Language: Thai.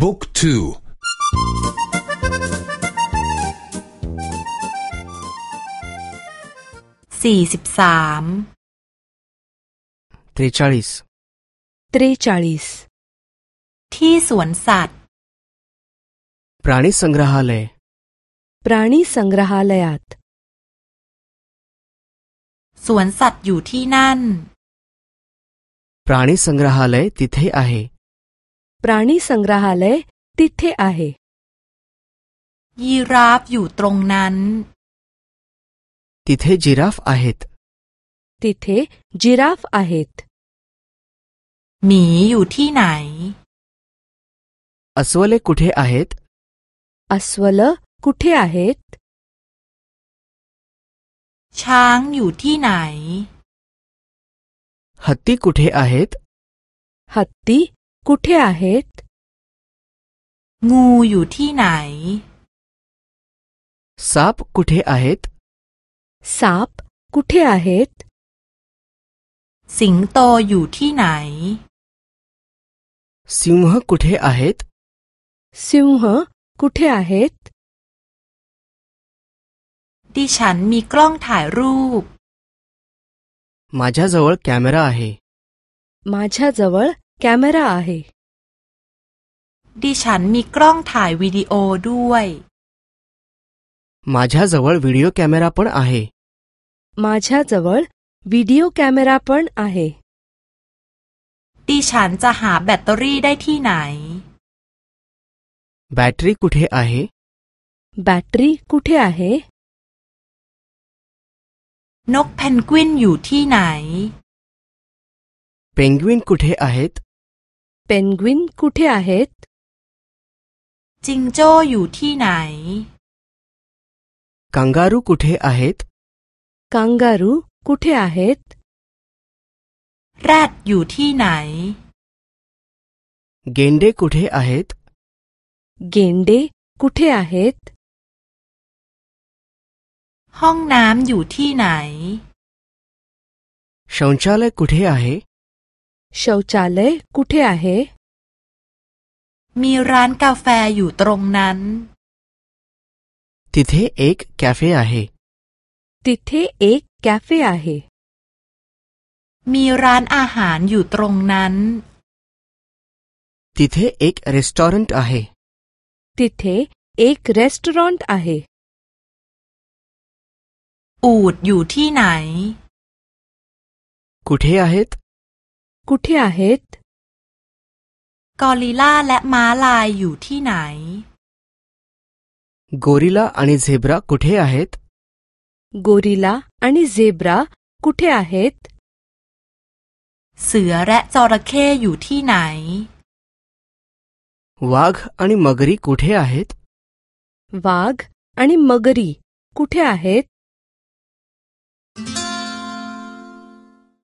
บุ๊กทูสี่สิบสามทริชาลิสทริชาลิสที่สวนสัตว์ปราณีสังกรหาเลยปราณีสังกรหาเลยัตสวนสัตว์อยู่ที่นั่นปราณีสังกรหาเลยติเทอะเฮ प्राणी संग्रहालय तिथे आहे ยีราฟอยู่ตรงนั้น तिथे जिराफ आहेत तिथे जिराफ आहेत หมีอยู่ที่ไหน अस्वले कुठे आहेत अस्वल कुठे आहेत ช้างอยู่ที่ไหน हत्ती कुठे आहेत हत्ती กุเทอาเฮตงูอยู่ที่ไหนซาบกุเทอาเฮตซาบกุเทอาเฮตสิงโตอยู่ที่ไหนซิงห์กุเทอาเฮตซิงห์กุเทอาเฮตดิฉันมีกล้องถ่ายรูปมาจ้าจวัลกล้องถ่ายรูมาจ้าจวัลกล้องถ่ยดิฉันมีกล้องถ่ายวิดีโอด้วยมาจ้าจวบวิดีโอกล้องถ่ายพอ้ะเมาจ้าจวบวิดีโอกล้องถ่ายพอนะเดิฉันจะหาแบตเตอรี่ได้ที่ไหน แบตเตอรี่กูเทอะเฮแบตเตอรี่กูเทอะเฮนกเพนกวินอยู่ที่ไหนเพนกวินกูเทอะเฮเพนกวินคุเทอาเฮตจิงโจ้อยู่ที่ไหนคังการูคุเทอาเฮตคังการูคุเทอาเฮตแรดอยู่ที่ไหนเกนเดคุเทอาเฮตเกนเดคุเทอาเฮตห้องน้ำอยู่ที่ไหนชอนชาเลคุเทอาเฮช้าชาเล่คุเทียเฮมีร้านกาแฟอยู่ตรงนั้นติเทเอกกาแฟ่อะเทิเทเอกกาแฟ่อะเมีร้านอาหารอยู่ตรงนั้นติเทเอกรีสตอรันต์อะเติเทเอกรีสตอรันต์อะเอูดอยู่ที่ไหนกุเทียเฮ कुठे आहेत नाही गोरिला आणि झेब्रा कुठे आहेत गोरिला आणि झेब्रा कुठे आहेत เสือและจระเข้อยู่ที่ไหน वाघ आणि मगरी कुठे आहेत वाघ आणि मगरी कुठे आहेत